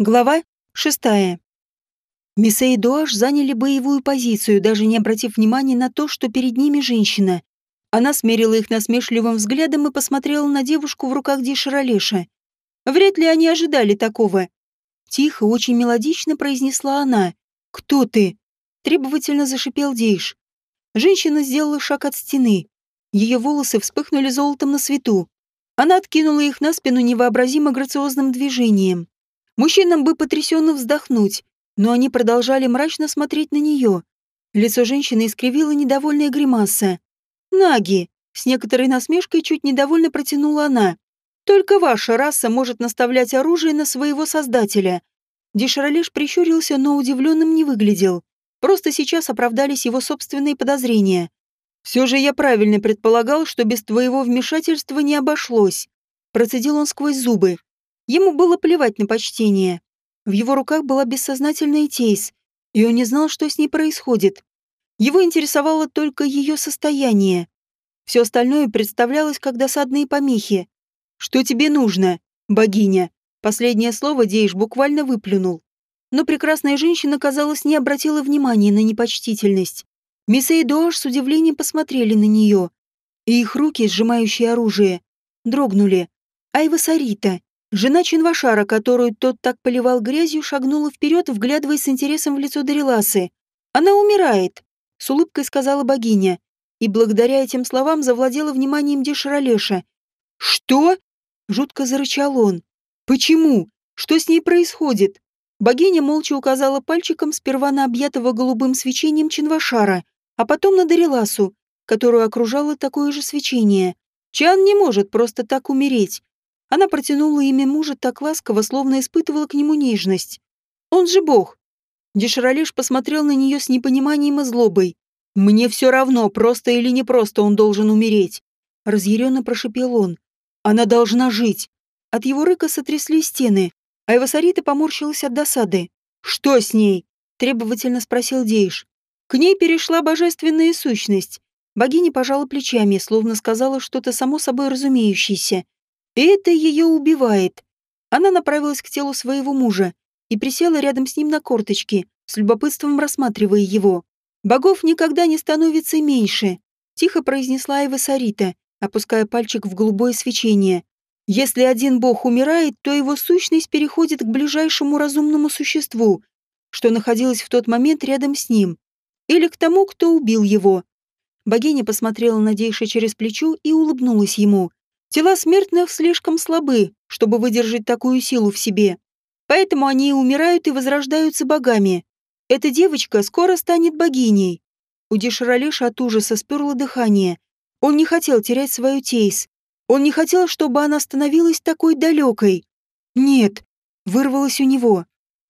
Глава шестая. Миссе и заняли боевую позицию, даже не обратив внимания на то, что перед ними женщина. Она смерила их насмешливым взглядом и посмотрела на девушку в руках Дишаролеша. Вряд ли они ожидали такого. Тихо, очень мелодично произнесла она. «Кто ты?» Требовательно зашипел Дейш. Женщина сделала шаг от стены. Ее волосы вспыхнули золотом на свету. Она откинула их на спину невообразимо грациозным движением. Мужчинам бы потрясенно вздохнуть, но они продолжали мрачно смотреть на нее. Лицо женщины искривило недовольная гримаса. «Наги!» — с некоторой насмешкой чуть недовольно протянула она. «Только ваша раса может наставлять оружие на своего создателя». Деширалеш прищурился, но удивленным не выглядел. Просто сейчас оправдались его собственные подозрения. «Все же я правильно предполагал, что без твоего вмешательства не обошлось», — процедил он сквозь зубы. Ему было плевать на почтение. В его руках была бессознательная Тейс, и он не знал, что с ней происходит. Его интересовало только ее состояние. Все остальное представлялось как досадные помехи. «Что тебе нужно, богиня?» Последнее слово Дейш буквально выплюнул. Но прекрасная женщина, казалось, не обратила внимания на непочтительность. Мисса и Доаш с удивлением посмотрели на нее, и их руки, сжимающие оружие, дрогнули. Айва Сарита, Жена Чинвашара, которую тот так поливал грязью, шагнула вперед, вглядываясь с интересом в лицо Дариласы. «Она умирает», — с улыбкой сказала богиня, и благодаря этим словам завладела вниманием Деширалеша. «Что?» — жутко зарычал он. «Почему? Что с ней происходит?» Богиня молча указала пальчиком сперва на объятого голубым свечением Чинвашара, а потом на Дариласу, которую окружало такое же свечение. Чан не может просто так умереть. Она протянула имя мужа так ласково, словно испытывала к нему нежность. «Он же бог!» Деширалеш посмотрел на нее с непониманием и злобой. «Мне все равно, просто или не просто он должен умереть!» Разъяренно прошипел он. «Она должна жить!» От его рыка сотрясли стены, а Эвасарита поморщилась от досады. «Что с ней?» – требовательно спросил Дейш. К ней перешла божественная сущность. Богиня пожала плечами, словно сказала что-то само собой разумеющееся. Это ее убивает. Она направилась к телу своего мужа и присела рядом с ним на корточки, с любопытством рассматривая его. «Богов никогда не становится меньше», — тихо произнесла Эва Сарита, опуская пальчик в голубое свечение. «Если один бог умирает, то его сущность переходит к ближайшему разумному существу, что находилось в тот момент рядом с ним, или к тому, кто убил его». Богиня посмотрела на Дейша через плечо и улыбнулась ему. Тела смертных слишком слабы, чтобы выдержать такую силу в себе. Поэтому они умирают и возрождаются богами. Эта девочка скоро станет богиней. У Деширалеша от ужаса сперло дыхание. Он не хотел терять свою Тейс. Он не хотел, чтобы она становилась такой далекой. «Нет», — вырвалось у него.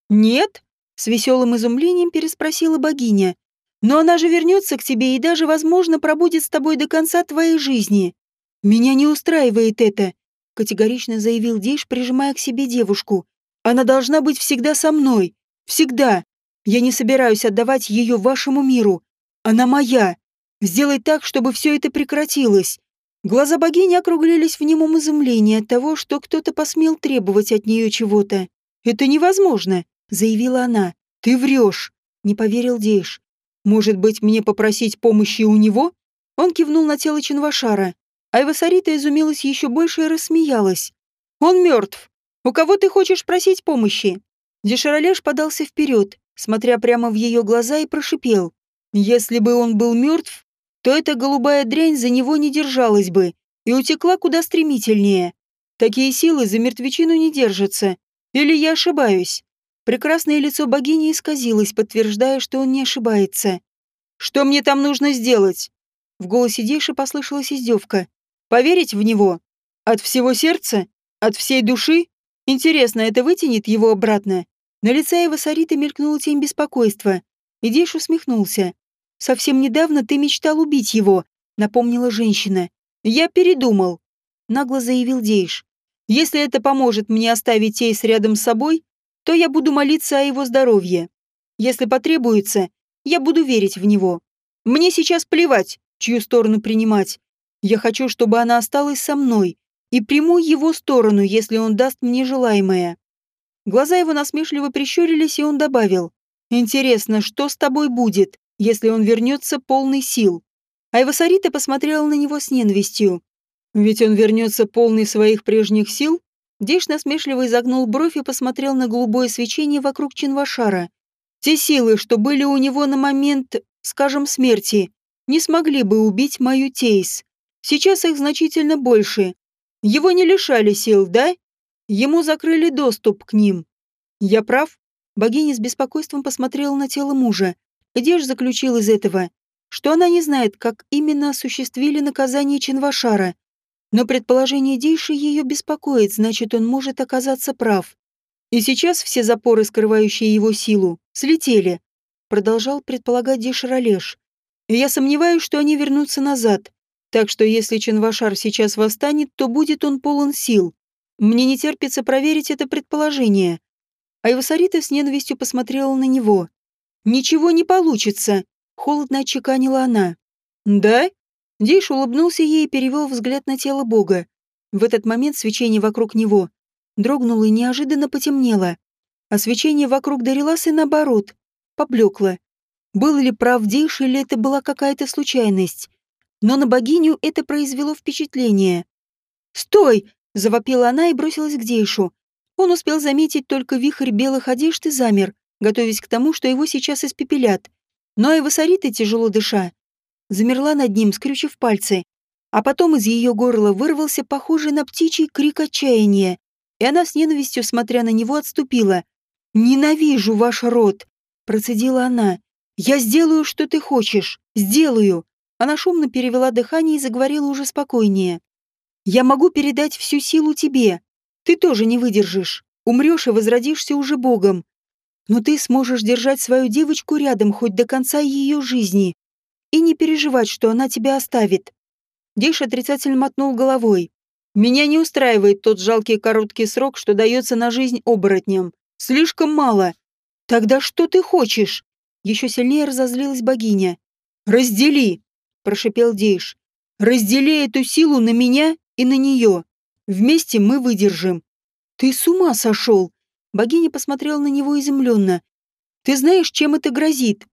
«Нет?» — с веселым изумлением переспросила богиня. «Но она же вернется к тебе и даже, возможно, пробудет с тобой до конца твоей жизни. «Меня не устраивает это», — категорично заявил Дейш, прижимая к себе девушку. «Она должна быть всегда со мной. Всегда. Я не собираюсь отдавать ее вашему миру. Она моя. Сделай так, чтобы все это прекратилось». Глаза богини округлились в немом изумлении от того, что кто-то посмел требовать от нее чего-то. «Это невозможно», — заявила она. «Ты врешь», — не поверил Дейш. «Может быть, мне попросить помощи у него?» Он кивнул на тело Чинвашара. Айвасарита изумилась еще больше и рассмеялась. «Он мертв. У кого ты хочешь просить помощи?» Деширалеш подался вперед, смотря прямо в ее глаза и прошипел. «Если бы он был мертв, то эта голубая дрянь за него не держалась бы и утекла куда стремительнее. Такие силы за мертвечину не держатся. Или я ошибаюсь?» Прекрасное лицо богини исказилось, подтверждая, что он не ошибается. «Что мне там нужно сделать?» В голосе Дейши послышалась издевка. Поверить в него? От всего сердца? От всей души? Интересно, это вытянет его обратно? На лице его Сариты мелькнула тень беспокойства. И Дейш усмехнулся. «Совсем недавно ты мечтал убить его», — напомнила женщина. «Я передумал», — нагло заявил Дейш. «Если это поможет мне оставить Тейс рядом с собой, то я буду молиться о его здоровье. Если потребуется, я буду верить в него. Мне сейчас плевать, чью сторону принимать. Я хочу, чтобы она осталась со мной и приму его сторону, если он даст мне желаемое. Глаза его насмешливо прищурились, и он добавил. «Интересно, что с тобой будет, если он вернется полный сил?» Айвасарита посмотрела на него с ненавистью. «Ведь он вернется полный своих прежних сил?» Дейш насмешливо изогнул бровь и посмотрел на голубое свечение вокруг Чинвашара. «Те силы, что были у него на момент, скажем, смерти, не смогли бы убить мою Тейс. Сейчас их значительно больше. Его не лишали сил, да? Ему закрыли доступ к ним. Я прав?» Богиня с беспокойством посмотрела на тело мужа. Где же заключил из этого? Что она не знает, как именно осуществили наказание Чинвашара. Но предположение Дейши ее беспокоит, значит, он может оказаться прав. И сейчас все запоры, скрывающие его силу, слетели. Продолжал предполагать Дейш Ролеш. Я сомневаюсь, что они вернутся назад. Так что если Чинвашар сейчас восстанет, то будет он полон сил. Мне не терпится проверить это предположение. А Ивасарита с ненавистью посмотрела на него. «Ничего не получится», — холодно отчеканила она. «Да?» Дейш улыбнулся ей и перевел взгляд на тело бога. В этот момент свечение вокруг него дрогнуло и неожиданно потемнело, а свечение вокруг Дариласы, наоборот, поблекло. Был ли прав Дейш или это была какая-то случайность? Но на богиню это произвело впечатление. «Стой!» — завопила она и бросилась к Дейшу. Он успел заметить только вихрь белых одежд и замер, готовясь к тому, что его сейчас испепелят. Но и Васарита, тяжело дыша, замерла над ним, скрючив пальцы. А потом из ее горла вырвался похожий на птичий крик отчаяния, и она с ненавистью, смотря на него, отступила. «Ненавижу ваш род!» – процедила она. «Я сделаю, что ты хочешь! Сделаю!» Она шумно перевела дыхание и заговорила уже спокойнее. «Я могу передать всю силу тебе. Ты тоже не выдержишь. Умрешь и возродишься уже Богом. Но ты сможешь держать свою девочку рядом хоть до конца ее жизни и не переживать, что она тебя оставит. Дейш отрицательно мотнул головой. Меня не устраивает тот жалкий короткий срок, что дается на жизнь оборотням. Слишком мало. Тогда что ты хочешь? Еще сильнее разозлилась богиня. Раздели, прошипел Дейш. Раздели эту силу на меня и на нее. Вместе мы выдержим. Ты с ума сошел? Богиня посмотрела на него изумленно. Ты знаешь, чем это грозит?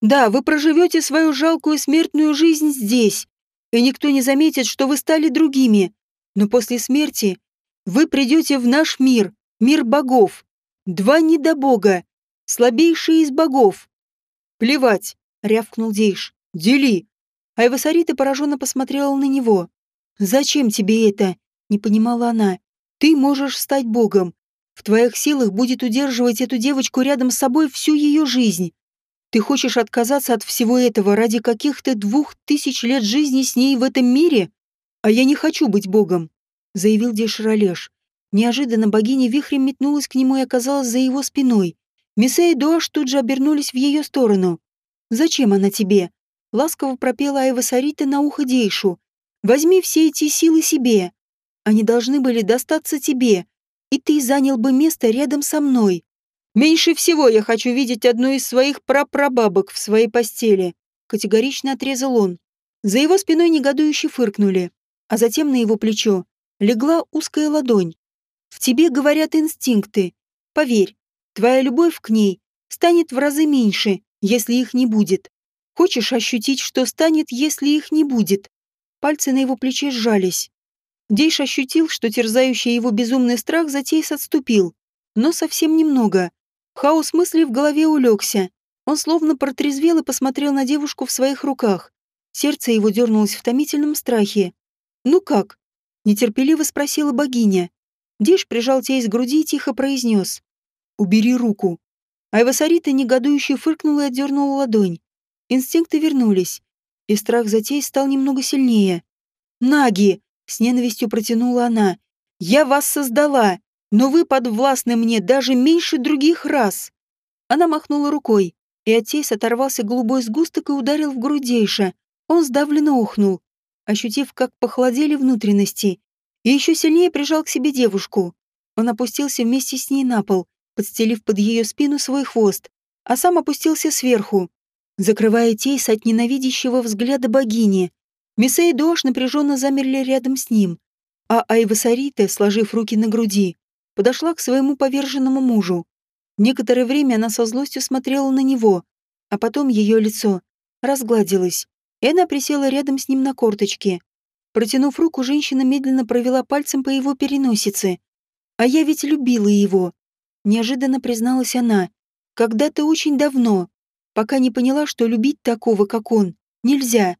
Да, вы проживете свою жалкую смертную жизнь здесь, и никто не заметит, что вы стали другими. Но после смерти вы придете в наш мир, мир богов. Два недобога, слабейшие из богов. Плевать, рявкнул Дейш. Дели. Айвасарита пораженно посмотрела на него. Зачем тебе это? Не понимала она. Ты можешь стать богом. В твоих силах будет удерживать эту девочку рядом с собой всю ее жизнь. Ты хочешь отказаться от всего этого ради каких-то двух тысяч лет жизни с ней в этом мире? А я не хочу быть богом», — заявил Деширалеш. Неожиданно богиня вихрем метнулась к нему и оказалась за его спиной. Мисе и Дуаш тут же обернулись в ее сторону. «Зачем она тебе?» — ласково пропела Айва Сарита на ухо Дейшу. «Возьми все эти силы себе. Они должны были достаться тебе, и ты занял бы место рядом со мной. Меньше всего я хочу видеть одну из своих прапрабабок в своей постели, категорично отрезал он. За его спиной негодующе фыркнули, а затем на его плечо легла узкая ладонь. В тебе говорят инстинкты. Поверь, твоя любовь к ней станет в разы меньше, если их не будет. Хочешь ощутить, что станет, если их не будет? Пальцы на его плече сжались. Дейш ощутил, что терзающий его безумный страх затейс отступил, но совсем немного. Хаос мыслей в голове улегся. Он словно протрезвел и посмотрел на девушку в своих руках. Сердце его дернулось в томительном страхе. «Ну как?» — нетерпеливо спросила богиня. Диш прижал тесть к груди и тихо произнес. «Убери руку». Айвасарита негодующе фыркнула и отдернула ладонь. Инстинкты вернулись, и страх за тесть стал немного сильнее. «Наги!» — с ненавистью протянула она. «Я вас создала! но вы подвластны мне даже меньше других раз. Она махнула рукой, и от Тейс оторвался голубой сгусток и ударил в грудейша. Он сдавленно охнул, ощутив, как похолодели внутренности, и еще сильнее прижал к себе девушку. Он опустился вместе с ней на пол, подстелив под ее спину свой хвост, а сам опустился сверху, закрывая Тейс от ненавидящего взгляда богини. Миса и Дош напряженно замерли рядом с ним, а Айва Сарита, сложив руки на груди, подошла к своему поверженному мужу. Некоторое время она со злостью смотрела на него, а потом ее лицо разгладилось, и она присела рядом с ним на корточки. Протянув руку, женщина медленно провела пальцем по его переносице. «А я ведь любила его», — неожиданно призналась она. «Когда-то очень давно, пока не поняла, что любить такого, как он, нельзя.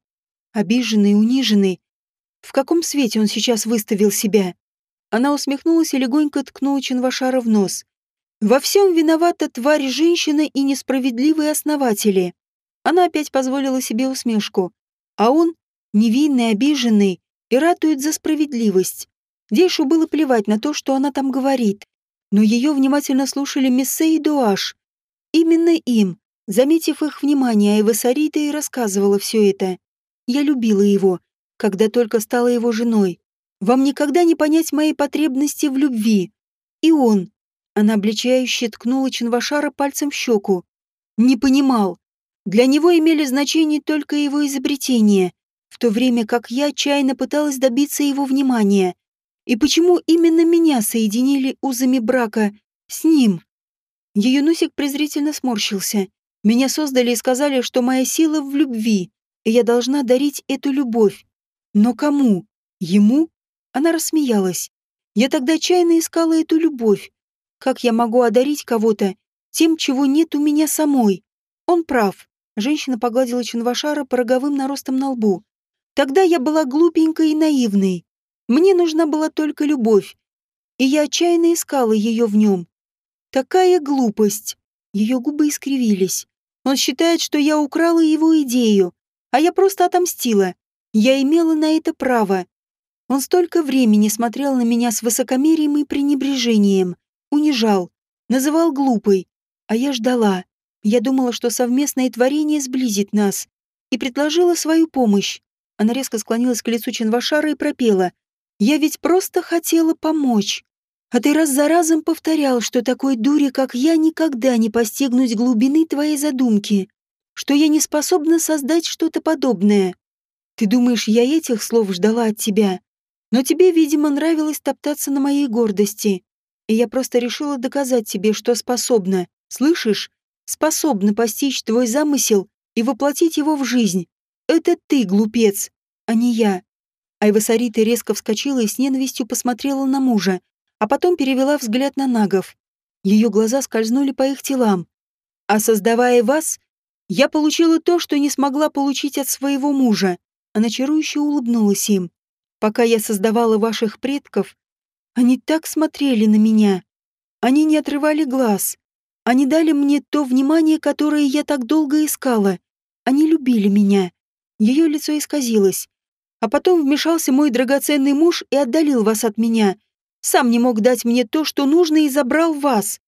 Обиженный, униженный. В каком свете он сейчас выставил себя?» Она усмехнулась и легонько ткнула Чинвашара в нос. «Во всем виновата тварь женщина и несправедливые основатели». Она опять позволила себе усмешку. А он, невинный, обиженный, и ратует за справедливость. Дейшу было плевать на то, что она там говорит, но ее внимательно слушали Мессе и Дуаш. Именно им, заметив их внимание, Айва Сарита и рассказывала все это. Я любила его, когда только стала его женой. Вам никогда не понять моей потребности в любви. И он. Она обличающе ткнула Чинвашара пальцем в щеку. Не понимал. Для него имели значение только его изобретения, в то время как я отчаянно пыталась добиться его внимания. И почему именно меня соединили узами брака с ним? Ее носик презрительно сморщился. Меня создали и сказали, что моя сила в любви, и я должна дарить эту любовь. Но кому? Ему? Она рассмеялась. Я тогда отчаянно искала эту любовь. Как я могу одарить кого-то тем, чего нет у меня самой? Он прав. Женщина погладила Чинвашара по роговым наростам на лбу. Тогда я была глупенькой и наивной. Мне нужна была только любовь. И я отчаянно искала ее в нем. Такая глупость. Ее губы искривились. Он считает, что я украла его идею, а я просто отомстила. Я имела на это право. Он столько времени смотрел на меня с высокомерием и пренебрежением, унижал, называл глупой, а я ждала. Я думала, что совместное творение сблизит нас, и предложила свою помощь. Она резко склонилась к лицу Чинвашара и пропела. «Я ведь просто хотела помочь. А ты раз за разом повторял, что такой дури, как я, никогда не постигнуть глубины твоей задумки, что я не способна создать что-то подобное. Ты думаешь, я этих слов ждала от тебя? Но тебе, видимо, нравилось топтаться на моей гордости. И я просто решила доказать тебе, что способна. Слышишь? способна постичь твой замысел и воплотить его в жизнь. Это ты, глупец, а не я. Айвасарита резко вскочила и с ненавистью посмотрела на мужа, а потом перевела взгляд на нагов. Ее глаза скользнули по их телам. А создавая вас, я получила то, что не смогла получить от своего мужа. Она чарующе улыбнулась им. Пока я создавала ваших предков, они так смотрели на меня. Они не отрывали глаз. Они дали мне то внимание, которое я так долго искала. Они любили меня. Ее лицо исказилось. А потом вмешался мой драгоценный муж и отдалил вас от меня. Сам не мог дать мне то, что нужно, и забрал вас.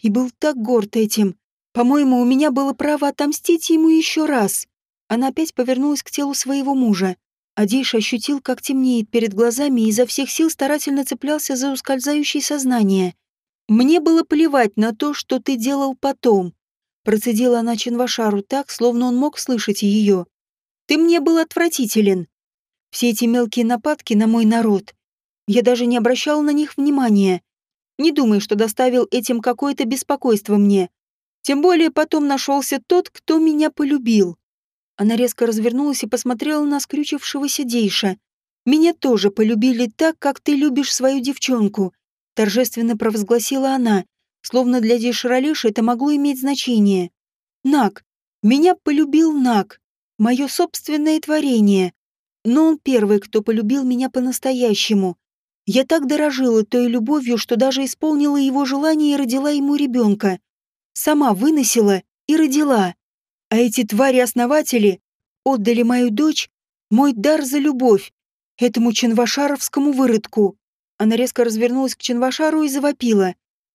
И был так горд этим. По-моему, у меня было право отомстить ему еще раз. Она опять повернулась к телу своего мужа. Адейш ощутил, как темнеет перед глазами и изо всех сил старательно цеплялся за ускользающее сознание. Мне было плевать на то, что ты делал потом. Процедила она Чинвашару так, словно он мог слышать ее. Ты мне был отвратителен. Все эти мелкие нападки на мой народ. Я даже не обращала на них внимания. Не думай, что доставил этим какое-то беспокойство мне. Тем более потом нашелся тот, кто меня полюбил. Она резко развернулась и посмотрела на скрючившегося Дейша. Меня тоже полюбили так, как ты любишь свою девчонку торжественно провозгласила она, словно для Деширалеши это могло иметь значение. Нак. Меня полюбил Нак. Мое собственное творение. Но он первый, кто полюбил меня по-настоящему. Я так дорожила той любовью, что даже исполнила его желание и родила ему ребенка. Сама выносила и родила. А эти твари-основатели отдали мою дочь, мой дар за любовь, этому ченвашаровскому выродку. Она резко развернулась к Чинвашару и завопила.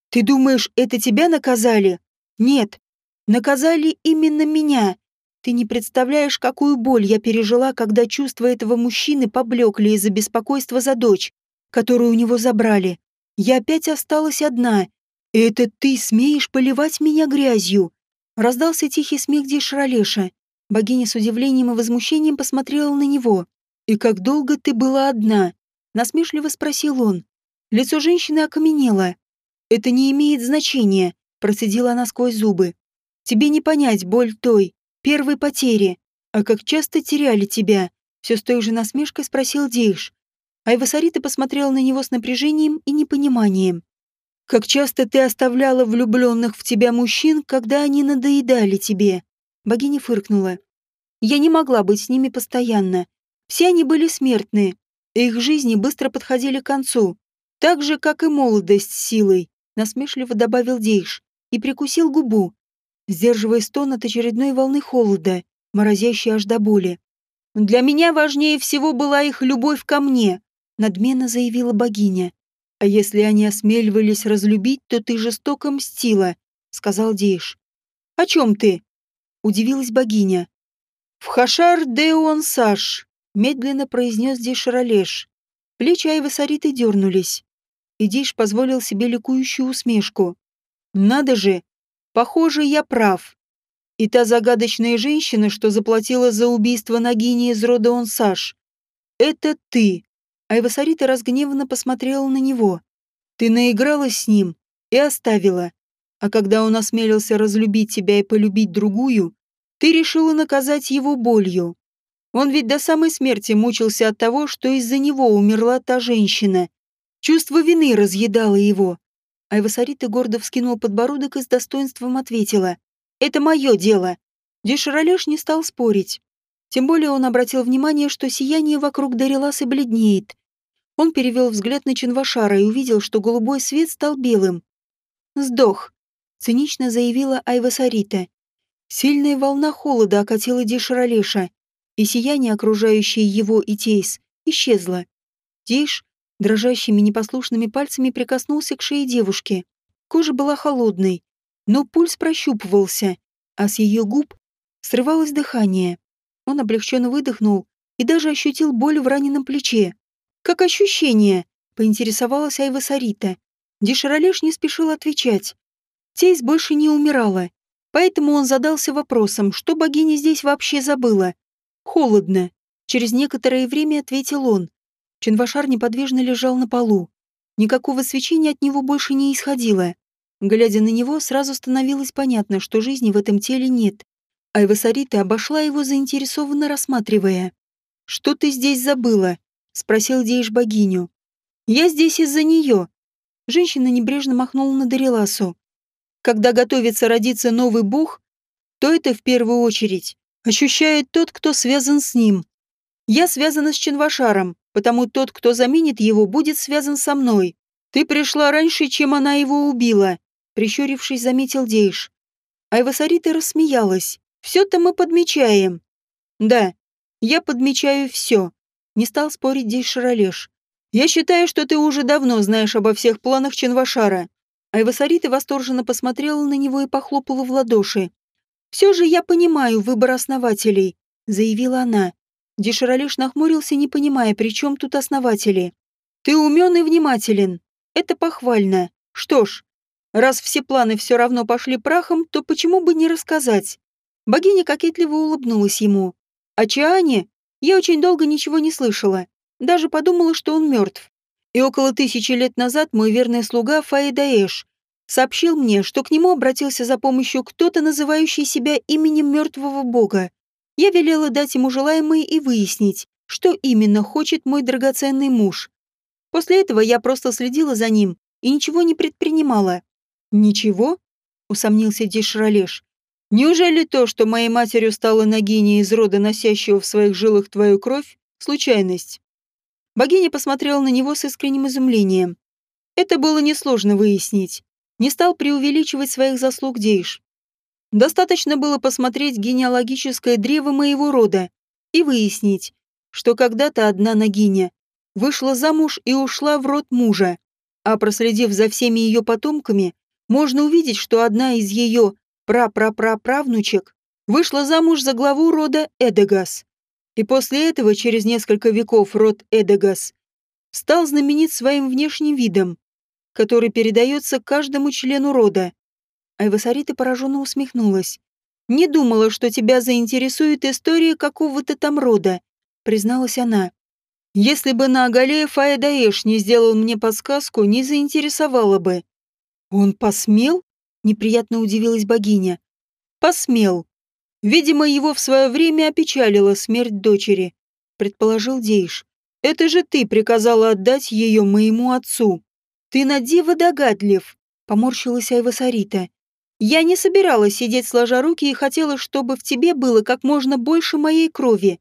«Ты думаешь, это тебя наказали?» «Нет. Наказали именно меня. Ты не представляешь, какую боль я пережила, когда чувства этого мужчины поблекли из-за беспокойства за дочь, которую у него забрали. Я опять осталась одна. Это ты смеешь поливать меня грязью?» Раздался тихий смех Дишралеша. Богиня с удивлением и возмущением посмотрела на него. «И как долго ты была одна?» Насмешливо спросил он. Лицо женщины окаменело. «Это не имеет значения», — процедила она сквозь зубы. «Тебе не понять боль той, первой потери. А как часто теряли тебя?» Все с той же насмешкой спросил Дейш. Айвасарита посмотрела на него с напряжением и непониманием. «Как часто ты оставляла влюбленных в тебя мужчин, когда они надоедали тебе?» Богиня фыркнула. «Я не могла быть с ними постоянно. Все они были смертны, и их жизни быстро подходили к концу. Так же, как и молодость с силой», насмешливо добавил Дейш и прикусил губу, сдерживая стон от очередной волны холода, морозящей аж до боли. «Для меня важнее всего была их любовь ко мне», надменно заявила богиня. «А если они осмеливались разлюбить, то ты жестоко мстила», — сказал Дейш. «О чем ты?» — удивилась богиня. «В Хашар Деон Саш», — медленно произнес Дейш Ролеш. Плечи Айвы Сариты дернулись. И Дейш позволил себе ликующую усмешку. «Надо же! Похоже, я прав. И та загадочная женщина, что заплатила за убийство Нагини из рода Онсаш. Это ты!» Айвасарита разгневанно посмотрела на него. «Ты наигралась с ним и оставила. А когда он осмелился разлюбить тебя и полюбить другую, ты решила наказать его болью. Он ведь до самой смерти мучился от того, что из-за него умерла та женщина. Чувство вины разъедало его. Айвасарита гордо вскинул подбородок и с достоинством ответила. «Это мое дело». Деширалеш не стал спорить. Тем более он обратил внимание, что сияние вокруг Дариласы бледнеет. Он перевел взгляд на Чинвашара и увидел, что голубой свет стал белым. «Сдох», — цинично заявила Айва Сарита. Сильная волна холода окатила Дишаралеша, и сияние, окружающее его и Тейс, исчезло. Диш дрожащими непослушными пальцами прикоснулся к шее девушки. Кожа была холодной, но пульс прощупывался, а с ее губ срывалось дыхание. Он облегченно выдохнул и даже ощутил боль в раненом плече. «Как ощущение?» — поинтересовалась Айва Сарита. Деширалеш не спешил отвечать. Тейс больше не умирала, поэтому он задался вопросом, что богиня здесь вообще забыла. «Холодно», — через некоторое время ответил он. Чинвашар неподвижно лежал на полу. Никакого свечения от него больше не исходило. Глядя на него, сразу становилось понятно, что жизни в этом теле нет. Айва Сарита обошла его, заинтересованно рассматривая. «Что ты здесь забыла?» — спросил Дейш богиню. «Я здесь из-за нее». Женщина небрежно махнула на Дариласу. «Когда готовится родиться новый бог, то это в первую очередь ощущает тот, кто связан с ним. Я связана с Чинвашаром, потому тот, кто заменит его, будет связан со мной. Ты пришла раньше, чем она его убила», — прищурившись, заметил Дейш. Айвасарита рассмеялась. Все-то мы подмечаем. Да, я подмечаю все. Не стал спорить здесь Шаролеш. Я считаю, что ты уже давно знаешь обо всех планах Ченвашара. Айвасарита восторженно посмотрела на него и похлопала в ладоши. «Все же я понимаю выбор основателей», — заявила она. Деширалеш нахмурился, не понимая, при чем тут основатели. «Ты умен и внимателен. Это похвально. Что ж, раз все планы все равно пошли прахом, то почему бы не рассказать? Богиня кокетливо улыбнулась ему. О Чиане я очень долго ничего не слышала. Даже подумала, что он мертв. И около тысячи лет назад мой верный слуга Фаидаэш сообщил мне, что к нему обратился за помощью кто-то, называющий себя именем мертвого бога. Я велела дать ему желаемое и выяснить, что именно хочет мой драгоценный муж. После этого я просто следила за ним и ничего не предпринимала. «Ничего?» — усомнился Дишралеш. Неужели то, что моей матерью стала Нагиня из рода, носящего в своих жилах твою кровь, случайность? Богиня посмотрела на него с искренним изумлением. Это было несложно выяснить. Не стал преувеличивать своих заслуг Дейш. Достаточно было посмотреть генеалогическое древо моего рода и выяснить, что когда-то одна Нагиня вышла замуж и ушла в род мужа, а проследив за всеми ее потомками, можно увидеть, что одна из ее прапраправнучек вышла замуж за главу рода Эдегас. И после этого, через несколько веков, род Эдегас стал знаменит своим внешним видом, который передается каждому члену рода. Айвасарита пораженно усмехнулась. «Не думала, что тебя заинтересует история какого-то там рода», призналась она. «Если бы на Агалеев Аэдаэш не сделал мне подсказку, не заинтересовала бы. Он посмел? Неприятно удивилась богиня. Посмел. Видимо, его в свое время опечалила смерть дочери, предположил Дейш. Это же ты приказала отдать ее моему отцу. Ты на диво догадлив, поморщилась Айва Сарита. Я не собиралась сидеть сложа руки и хотела, чтобы в тебе было как можно больше моей крови.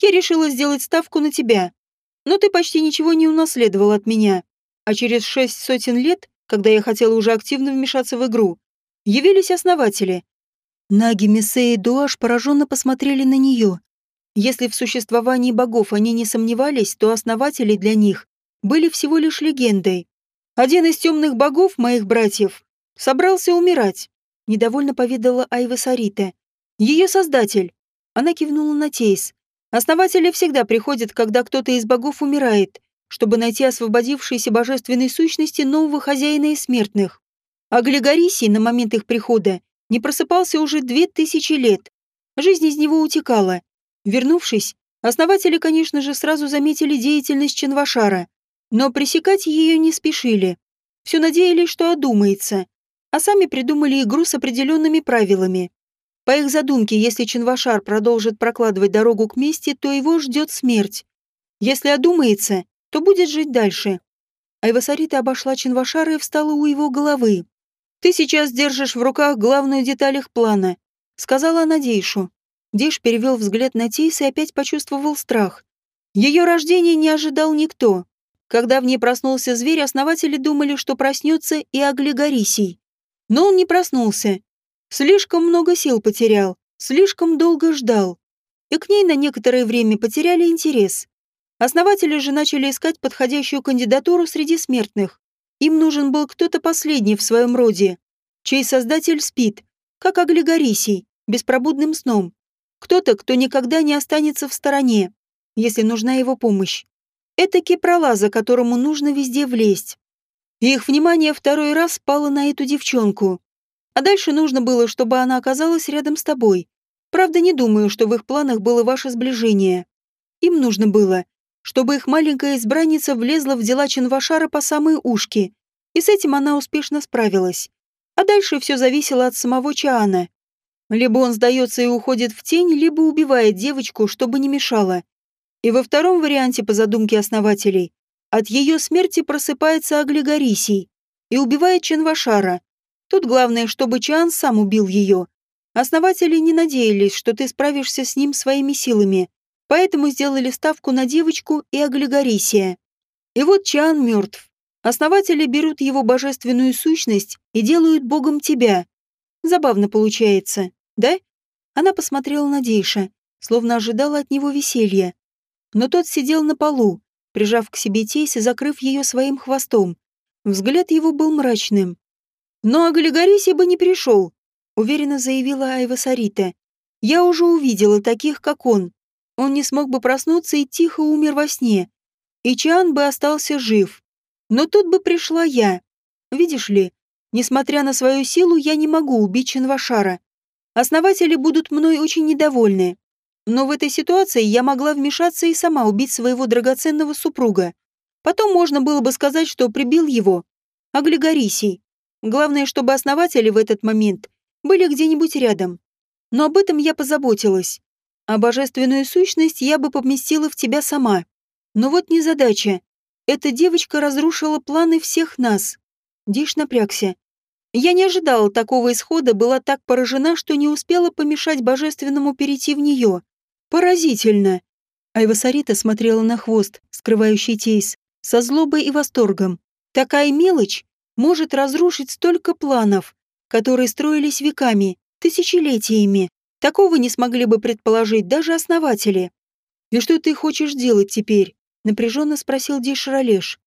Я решила сделать ставку на тебя. Но ты почти ничего не унаследовал от меня. А через шесть сотен лет, когда я хотела уже активно вмешаться в игру, явились основатели. Наги, Мессе и Дуаш пораженно посмотрели на нее. Если в существовании богов они не сомневались, то основатели для них были всего лишь легендой. Один из темных богов, моих братьев, собрался умирать недовольно поведала Айва Сарита. Ее создатель. Она кивнула на Тейс. Основатели всегда приходят, когда кто-то из богов умирает, чтобы найти освободившиеся божественной сущности нового хозяина и смертных. А Глигорисий на момент их прихода не просыпался уже две тысячи лет. Жизнь из него утекала. Вернувшись, основатели, конечно же, сразу заметили деятельность Ченвашара, но пресекать ее не спешили. Все надеялись, что одумается, а сами придумали игру с определенными правилами. По их задумке, если Чинвашар продолжит прокладывать дорогу к мести, то его ждет смерть. Если одумается, то будет жить дальше. Айвасарита обошла Чинвашара и встала у его головы. «Ты сейчас держишь в руках главную деталь их плана», — сказала она Дейшу. Дейш перевел взгляд на Тейс и опять почувствовал страх. Ее рождение не ожидал никто. Когда в ней проснулся зверь, основатели думали, что проснется и Аглигарисий. Но он не проснулся. Слишком много сил потерял, слишком долго ждал. И к ней на некоторое время потеряли интерес. Основатели же начали искать подходящую кандидатуру среди смертных. Им нужен был кто-то последний в своем роде, чей создатель спит, как Аглигарисий, беспробудным сном. Кто-то, кто никогда не останется в стороне, если нужна его помощь. Это кипролаза, которому нужно везде влезть их внимание второй раз пало на эту девчонку. А дальше нужно было, чтобы она оказалась рядом с тобой. Правда, не думаю, что в их планах было ваше сближение. Им нужно было, чтобы их маленькая избранница влезла в дела Чинвашара по самые ушки, и с этим она успешно справилась. А дальше все зависело от самого Чаана. Либо он сдается и уходит в тень, либо убивает девочку, чтобы не мешала. И во втором варианте по задумке основателей от ее смерти просыпается Аглигарисий и убивает Ченвашара. Тут главное, чтобы Чан сам убил ее. Основатели не надеялись, что ты справишься с ним своими силами, поэтому сделали ставку на девочку и Аглигарисия. И вот Чан мертв. Основатели берут его божественную сущность и делают богом тебя. Забавно получается, да? Она посмотрела на Дейша, словно ожидала от него веселья. Но тот сидел на полу, прижав к себе Тейс и закрыв ее своим хвостом. Взгляд его был мрачным. «Но Агалигариси бы не пришел», — уверенно заявила Айва Сарита. «Я уже увидела таких, как он. Он не смог бы проснуться и тихо умер во сне. И Чан бы остался жив. Но тут бы пришла я. Видишь ли, несмотря на свою силу, я не могу убить Чинвашара. Основатели будут мной очень недовольны. Но в этой ситуации я могла вмешаться и сама убить своего драгоценного супруга. Потом можно было бы сказать, что прибил его. А Глигорисий. Главное, чтобы основатели в этот момент были где-нибудь рядом. Но об этом я позаботилась. А божественную сущность я бы поместила в тебя сама. Но вот незадача. Эта девочка разрушила планы всех нас. Диш напрягся. Я не ожидала такого исхода, была так поражена, что не успела помешать божественному перейти в нее. Поразительно. Айвасарита смотрела на хвост, скрывающий Тейс, со злобой и восторгом. Такая мелочь может разрушить столько планов, которые строились веками, тысячелетиями. Такого не смогли бы предположить даже основатели. «И что ты хочешь делать теперь?» — напряженно спросил Дейшаролеш.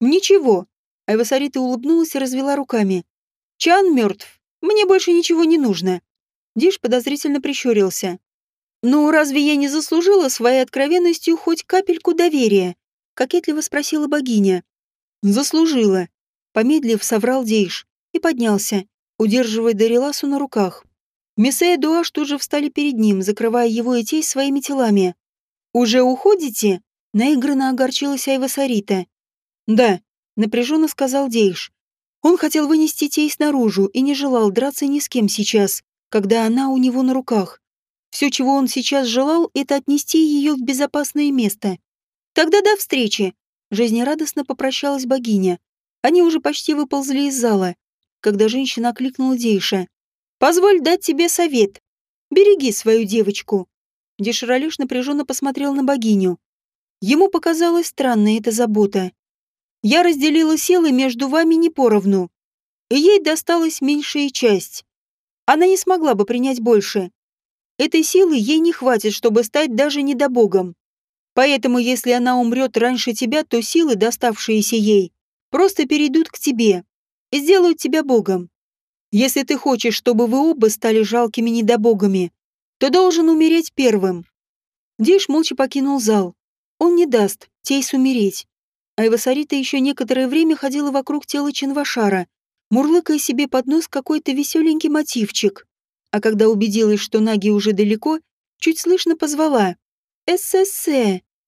«Ничего». Айвасарита улыбнулась и развела руками. «Чан мертв. Мне больше ничего не нужно». Диш подозрительно прищурился. «Ну, разве я не заслужила своей откровенностью хоть капельку доверия?» — кокетливо спросила богиня. «Заслужила», — помедлив соврал Дейш и поднялся, удерживая Дариласу на руках. Мессе и Дуаш тут же встали перед ним, закрывая его и тей своими телами. «Уже уходите?» — наигранно огорчилась Айва Сарита. «Да», — напряженно сказал Дейш. Он хотел вынести Тейс наружу и не желал драться ни с кем сейчас, когда она у него на руках. Все, чего он сейчас желал, это отнести ее в безопасное место. Тогда до встречи. Жизнерадостно попрощалась богиня. Они уже почти выползли из зала, когда женщина окликнула Дейша. «Позволь дать тебе совет. Береги свою девочку». Деширалеш напряженно посмотрел на богиню. Ему показалась странной эта забота. «Я разделила силы между вами не поровну, и ей досталась меньшая часть. Она не смогла бы принять больше. Этой силы ей не хватит, чтобы стать даже недобогом. Поэтому, если она умрет раньше тебя, то силы, доставшиеся ей, просто перейдут к тебе и сделают тебя богом. Если ты хочешь, чтобы вы оба стали жалкими недобогами, то должен умереть первым». Диш молча покинул зал. Он не даст Тейс умереть. А Эвасарита еще некоторое время ходила вокруг тела Чинвашара, мурлыкая себе под нос какой-то веселенький мотивчик а когда убедилась, что Наги уже далеко, чуть слышно позвала «ССС».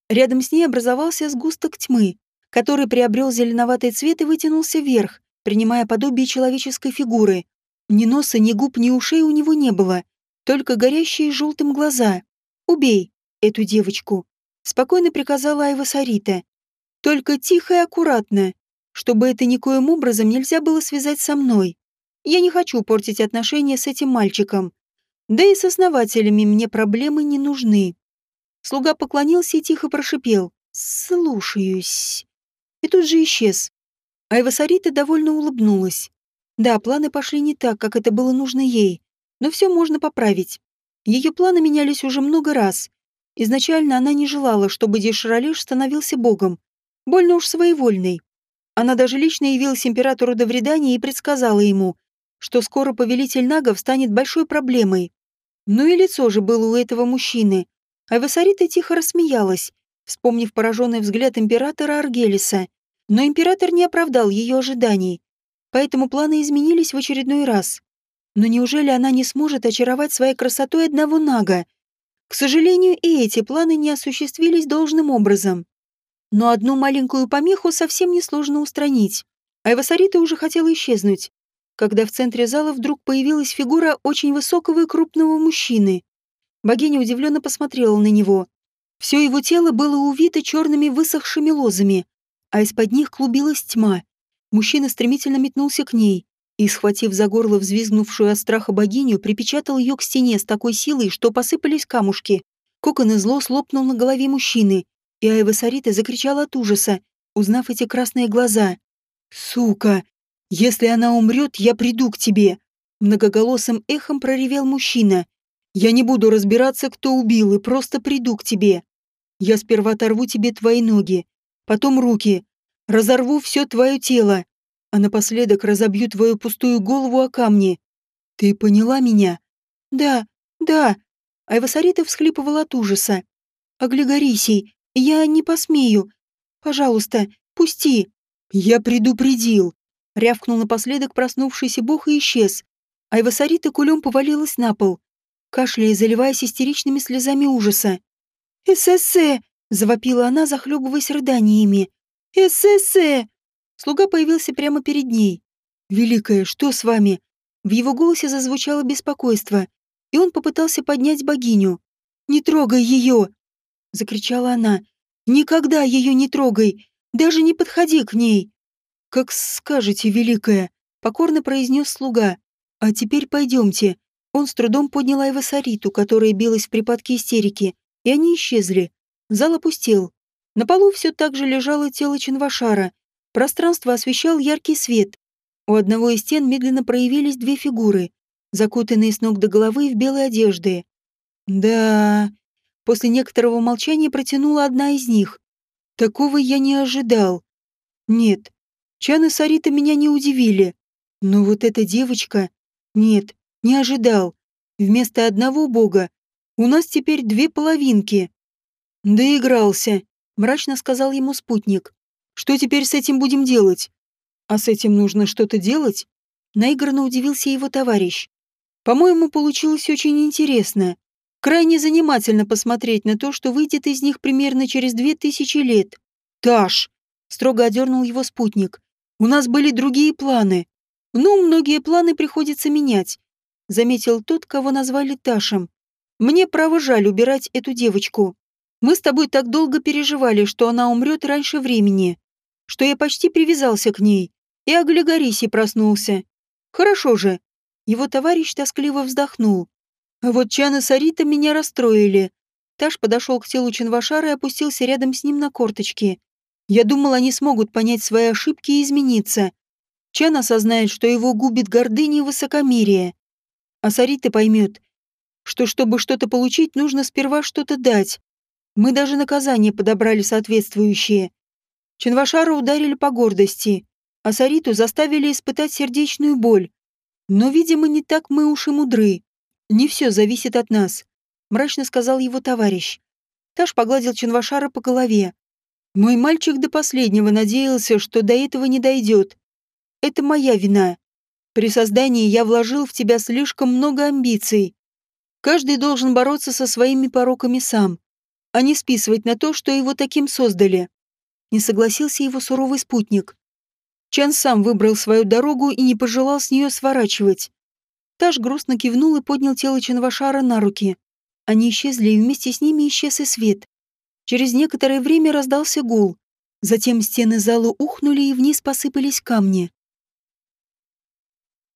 Рядом с ней образовался сгусток тьмы, который приобрел зеленоватый цвет и вытянулся вверх, принимая подобие человеческой фигуры. Ни носа, ни губ, ни ушей у него не было, только горящие желтым глаза. «Убей эту девочку», — спокойно приказала Айва Сарита. «Только тихо и аккуратно, чтобы это никоим образом нельзя было связать со мной. Я не хочу портить отношения с этим мальчиком. Да и с основателями мне проблемы не нужны. Слуга поклонился и тихо прошипел. «Слушаюсь». И тут же исчез. Айва Сарита довольно улыбнулась. Да, планы пошли не так, как это было нужно ей, но все можно поправить. Ее планы менялись уже много раз. Изначально она не желала, чтобы Деширалеш становился богом. Больно уж своевольный. Она даже лично явилась императору до вредания и предсказала ему, что скоро повелитель нагов станет большой проблемой. Ну и лицо же было у этого мужчины. А тихо рассмеялась, вспомнив пораженный взгляд императора Аргелиса. Но император не оправдал ее ожиданий, поэтому планы изменились в очередной раз. Но неужели она не сможет очаровать своей красотой одного нага? К сожалению, и эти планы не осуществились должным образом. Но одну маленькую помеху совсем несложно устранить. Айвасарита уже хотела исчезнуть, когда в центре зала вдруг появилась фигура очень высокого и крупного мужчины. Богиня удивленно посмотрела на него. Все его тело было увито черными высохшими лозами, а из-под них клубилась тьма. Мужчина стремительно метнулся к ней и, схватив за горло взвизгнувшую от страха богиню, припечатал ее к стене с такой силой, что посыпались камушки. Кокон из зло слопнул на голове мужчины, и Айва Сарита закричала от ужаса, узнав эти красные глаза. «Сука!» «Если она умрет, я приду к тебе», — многоголосым эхом проревел мужчина. «Я не буду разбираться, кто убил, и просто приду к тебе. Я сперва оторву тебе твои ноги, потом руки, разорву все твое тело, а напоследок разобью твою пустую голову о камни. Ты поняла меня?» «Да, да», — Айвасарита всхлипывала от ужаса. «Аглигарисий, я не посмею. Пожалуйста, пусти». «Я предупредил», Рявкнул напоследок проснувшийся бог и исчез. Айвасарита кулем повалилась на пол, кашляя заливаясь истеричными слезами ужаса. «ССС!» — завопила она, захлебываясь рыданиями. «ССС!» Слуга появился прямо перед ней. «Великая, что с вами?» В его голосе зазвучало беспокойство, и он попытался поднять богиню. «Не трогай ее!» — закричала она. «Никогда ее не трогай! Даже не подходи к ней!» «Как скажете, Великая», — покорно произнес слуга. «А теперь пойдемте». Он с трудом поднял Айвасариту, которая билась в припадке истерики, и они исчезли. Зал опустел. На полу все так же лежало тело Чинвашара. Пространство освещал яркий свет. У одного из стен медленно проявились две фигуры, закутанные с ног до головы в белой одежды. «Да...» После некоторого молчания протянула одна из них. «Такого я не ожидал. Нет, Чан и Сарита меня не удивили. Но вот эта девочка... Нет, не ожидал. Вместо одного бога у нас теперь две половинки. Доигрался, мрачно сказал ему спутник. Что теперь с этим будем делать? А с этим нужно что-то делать? Наигранно удивился его товарищ. По-моему, получилось очень интересно. Крайне занимательно посмотреть на то, что выйдет из них примерно через две тысячи лет. Таш! Строго одернул его спутник. У нас были другие планы. Ну, многие планы приходится менять, заметил тот, кого назвали Ташем. Мне право жаль убирать эту девочку. Мы с тобой так долго переживали, что она умрет раньше времени, что я почти привязался к ней и о проснулся. Хорошо же. Его товарищ тоскливо вздохнул. А вот Чан и Сарита меня расстроили. Таш подошел к телу Чинвашара и опустился рядом с ним на корточки. Я думал, они смогут понять свои ошибки и измениться. Чан осознает, что его губит гордыня и высокомерие. А Сарита поймет, что чтобы что-то получить, нужно сперва что-то дать. Мы даже наказание подобрали соответствующее. Чинвашара ударили по гордости, а Сариту заставили испытать сердечную боль. Но, видимо, не так мы уж и мудры. Не все зависит от нас, мрачно сказал его товарищ. Таш погладил Чинвашара по голове. Мой мальчик до последнего надеялся, что до этого не дойдет. Это моя вина. При создании я вложил в тебя слишком много амбиций. Каждый должен бороться со своими пороками сам а не списывать на то, что его таким создали. Не согласился его суровый спутник. Чан сам выбрал свою дорогу и не пожелал с нее сворачивать. Таш грустно кивнул и поднял тело Чанвашара на руки. Они исчезли, и вместе с ними исчез и свет. Через некоторое время раздался гул. Затем стены зала ухнули, и вниз посыпались камни.